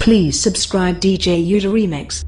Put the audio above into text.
Please subscribe DJ Uda Remix.